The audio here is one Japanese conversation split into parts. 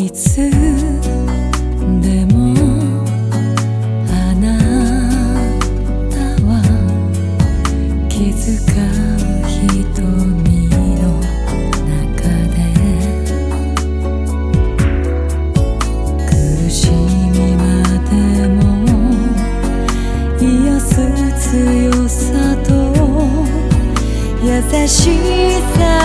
いつでもあなたは気づかう瞳の中で苦しみまでも癒す強さと優しさ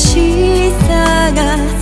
しさが